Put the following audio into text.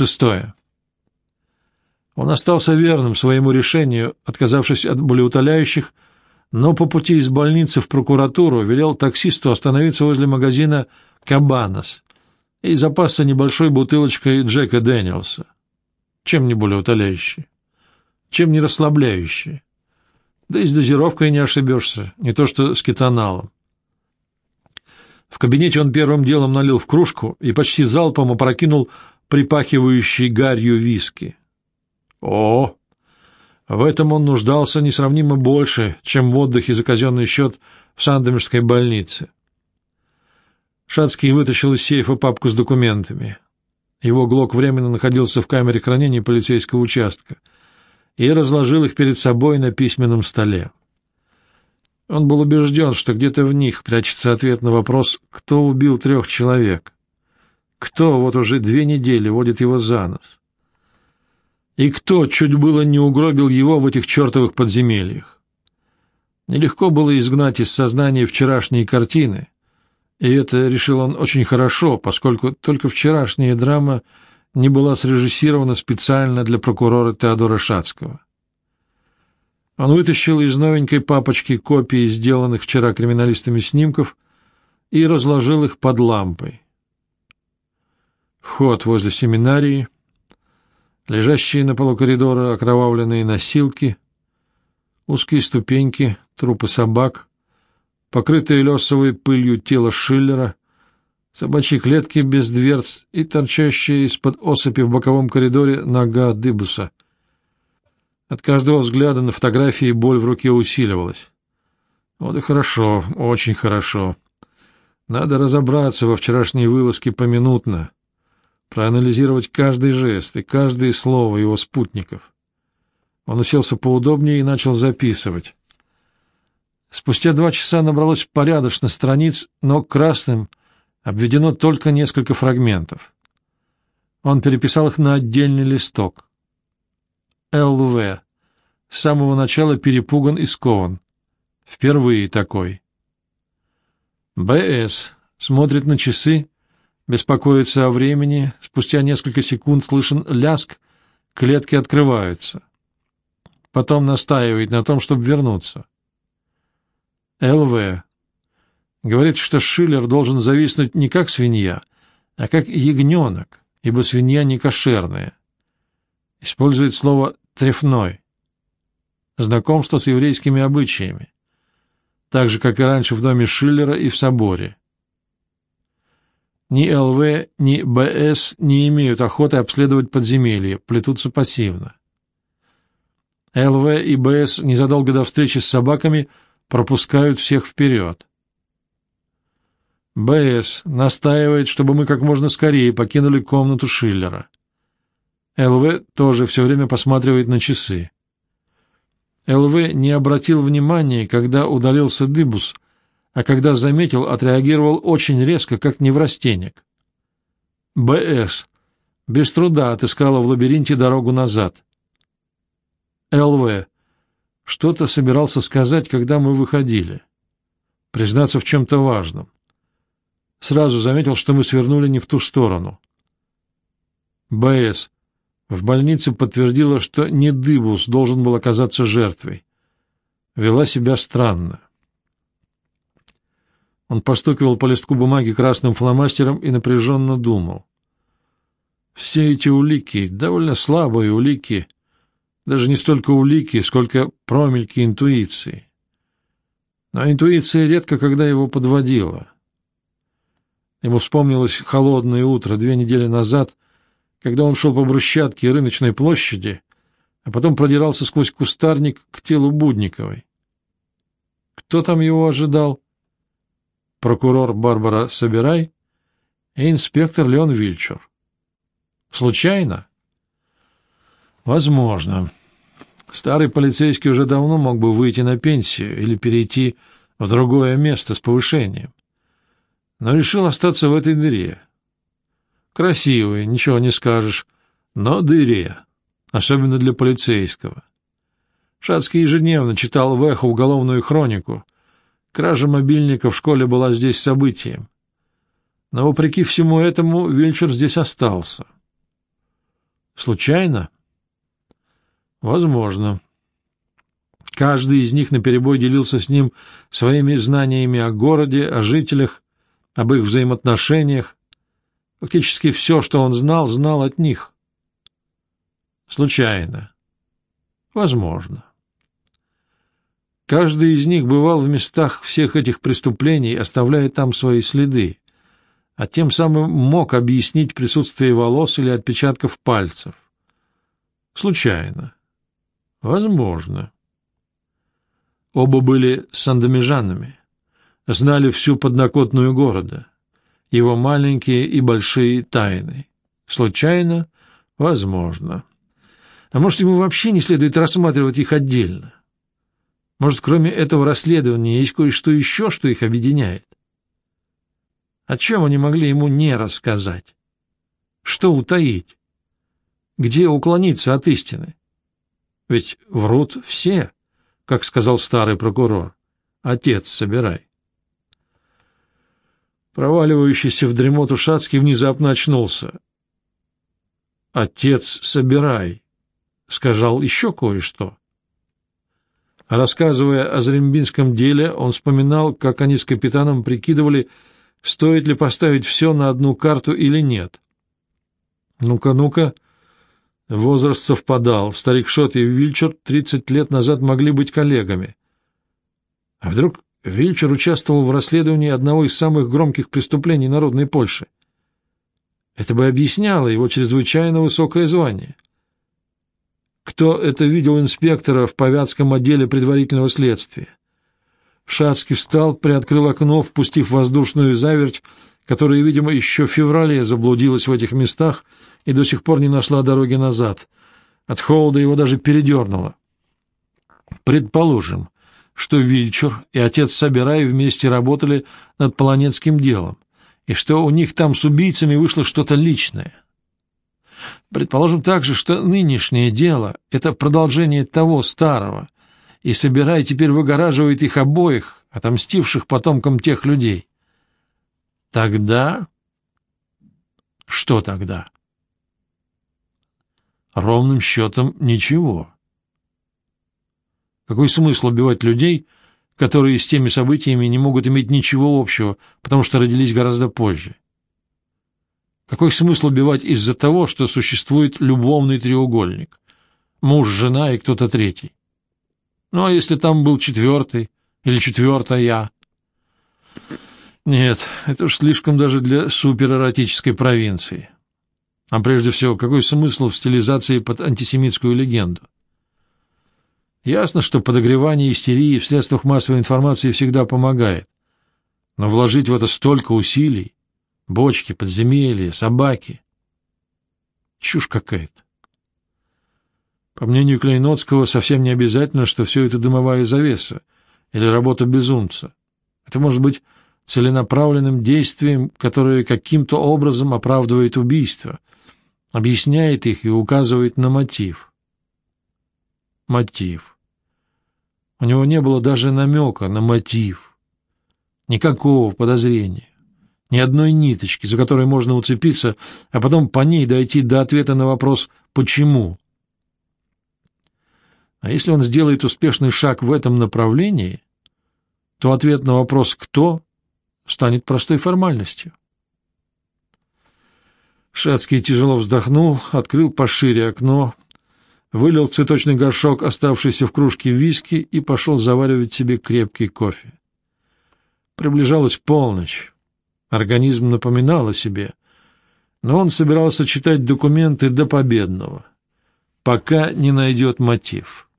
Шестое. Он остался верным своему решению, отказавшись от болеутоляющих, но по пути из больницы в прокуратуру велел таксисту остановиться возле магазина «Кабанос» и запасся небольшой бутылочкой Джека Дэниелса. Чем не болеутоляющие? Чем не расслабляющие? Да и с дозировкой не ошибешься, не то что с кетоналом. В кабинете он первым делом налил в кружку и почти залпом опрокинул припахивающий гарью виски. О, в этом он нуждался несравнимо больше, чем в отдыхе за казенный счет в Сандомирской больнице. Шацкий вытащил из сейфа папку с документами. Его ГЛОК временно находился в камере хранения полицейского участка и разложил их перед собой на письменном столе. Он был убежден, что где-то в них прячется ответ на вопрос, кто убил трех человек, кто вот уже две недели водит его за нос, и кто чуть было не угробил его в этих чертовых подземельях. Нелегко было изгнать из сознания вчерашние картины, и это решил он очень хорошо, поскольку только вчерашняя драма не была срежиссирована специально для прокурора Теодора Шацкого. Он вытащил из новенькой папочки копии сделанных вчера криминалистами снимков и разложил их под лампой. Вход возле семинарии, лежащие на полу коридора окровавленные носилки, узкие ступеньки, трупы собак, покрытые лесовой пылью тело Шиллера, собачьи клетки без дверц и торчащая из-под осыпи в боковом коридоре нога Дыбуса — от каждого взгляда на фотографии боль в руке усиливалась. Вот и хорошо, очень хорошо. Надо разобраться во вчерашней вылазке поминутно, проанализировать каждый жест и каждое слово его спутников. Он уселся поудобнее и начал записывать. Спустя два часа набралось порядочно страниц, но красным обведено только несколько фрагментов. Он переписал их на отдельный листок. Л.В. С самого начала перепуган и скован. Впервые такой. Б.С. Смотрит на часы, беспокоится о времени, спустя несколько секунд слышен ляск, клетки открываются. Потом настаивает на том, чтобы вернуться. Л.В. Говорит, что Шиллер должен зависнуть не как свинья, а как ягненок, ибо свинья не кошерная. Использует слово трефной. Знакомство с еврейскими обычаями. Так же, как и раньше в доме Шиллера и в соборе. Ни ЛВ, ни БС не имеют охоты обследовать подземелье, плетутся пассивно. ЛВ и БС незадолго до встречи с собаками пропускают всех вперед. БС настаивает, чтобы мы как можно скорее покинули комнату Шиллера. ЛВ тоже все время посматривает на часы. ЛВ не обратил внимания, когда удалился Дыбус, а когда заметил, отреагировал очень резко, как неврастенник. БС без труда отыскала в лабиринте дорогу назад. ЛВ что-то собирался сказать, когда мы выходили. Признаться в чем-то важном. Сразу заметил, что мы свернули не в ту сторону. БС в больнице подтвердила, что не Дыбус должен был оказаться жертвой. Вела себя странно. Он постукивал по листку бумаги красным фломастером и напряженно думал. Все эти улики, довольно слабые улики, даже не столько улики, сколько промельки интуиции. Но интуиция редко когда его подводила. Ему вспомнилось холодное утро две недели назад — когда он шел по брусчатке рыночной площади, а потом продирался сквозь кустарник к телу Будниковой. Кто там его ожидал? Прокурор Барбара Собирай и инспектор Леон Вильчер. Случайно? Возможно. Старый полицейский уже давно мог бы выйти на пенсию или перейти в другое место с повышением, но решил остаться в этой дыре. Красивый, ничего не скажешь, но дыре, особенно для полицейского. Шацкий ежедневно читал в эхо уголовную хронику. Кража мобильника в школе была здесь событием. Но, вопреки всему этому, Вильчер здесь остался. Случайно? Возможно. Каждый из них наперебой делился с ним своими знаниями о городе, о жителях, об их взаимоотношениях. Фактически все, что он знал, знал от них. Случайно. Возможно. Каждый из них бывал в местах всех этих преступлений, оставляя там свои следы, а тем самым мог объяснить присутствие волос или отпечатков пальцев. Случайно. Возможно. Оба были сандомежанами, знали всю поднокотную города, его маленькие и большие тайны. Случайно? Возможно. А может, ему вообще не следует рассматривать их отдельно? Может, кроме этого расследования есть кое-что еще, что их объединяет? О чем они могли ему не рассказать? Что утаить? Где уклониться от истины? Ведь врут все как сказал старый прокурор. Отец, собирай. Проваливающийся в дремоту Шацкий внезапно очнулся. «Отец, собирай», — сказал еще кое-что. Рассказывая о Зрембинском деле, он вспоминал, как они с капитаном прикидывали, стоит ли поставить все на одну карту или нет. «Ну-ка, ну-ка», Возраст совпадал. Старик Шот и Вильчер 30 лет назад могли быть коллегами. А вдруг Вильчер участвовал в расследовании одного из самых громких преступлений народной Польши? Это бы объясняло его чрезвычайно высокое звание. Кто это видел инспектора в повятском отделе предварительного следствия? Шацкий встал, приоткрыл окно, впустив воздушную заверть, которая, видимо, еще в феврале заблудилась в этих местах и до сих пор не нашла дороги назад. От холода его даже передернуло. Предположим, что Вильчур и отец Собирай вместе работали над Полонецким делом, и что у них там с убийцами вышло что-то личное. Предположим также, что нынешнее дело — это продолжение того старого, и Собирай теперь выгораживает их обоих, отомстивших потомкам тех людей. Тогда... Что тогда? Ровным счетом ничего. Какой смысл убивать людей, которые с теми событиями не могут иметь ничего общего, потому что родились гораздо позже? Какой смысл убивать из-за того, что существует любовный треугольник? Муж, жена и кто-то третий. Ну, а если там был четвертый или четвертая? Нет, это уж слишком даже для суперэротической провинции. А прежде всего, какой смысл в стилизации под антисемитскую легенду? Ясно, что подогревание истерии в средствах массовой информации всегда помогает. Но вложить в это столько усилий — бочки, подземелья, собаки — чушь какая-то. По мнению Клейноцкого, совсем не обязательно, что все это дымовая завеса или работа безумца. Это может быть целенаправленным действием, которое каким-то образом оправдывает убийство — объясняет их и указывает на мотив. Мотив. У него не было даже намека на мотив. Никакого подозрения. Ни одной ниточки, за которой можно уцепиться, а потом по ней дойти до ответа на вопрос «почему?». А если он сделает успешный шаг в этом направлении, то ответ на вопрос «кто?» станет простой формальностью. Шацкий тяжело вздохнул, открыл пошире окно, вылил цветочный горшок, оставшийся в кружке виски, и пошел заваривать себе крепкий кофе. Приближалась полночь. Организм напоминал о себе, но он собирался читать документы до победного, пока не найдет мотив.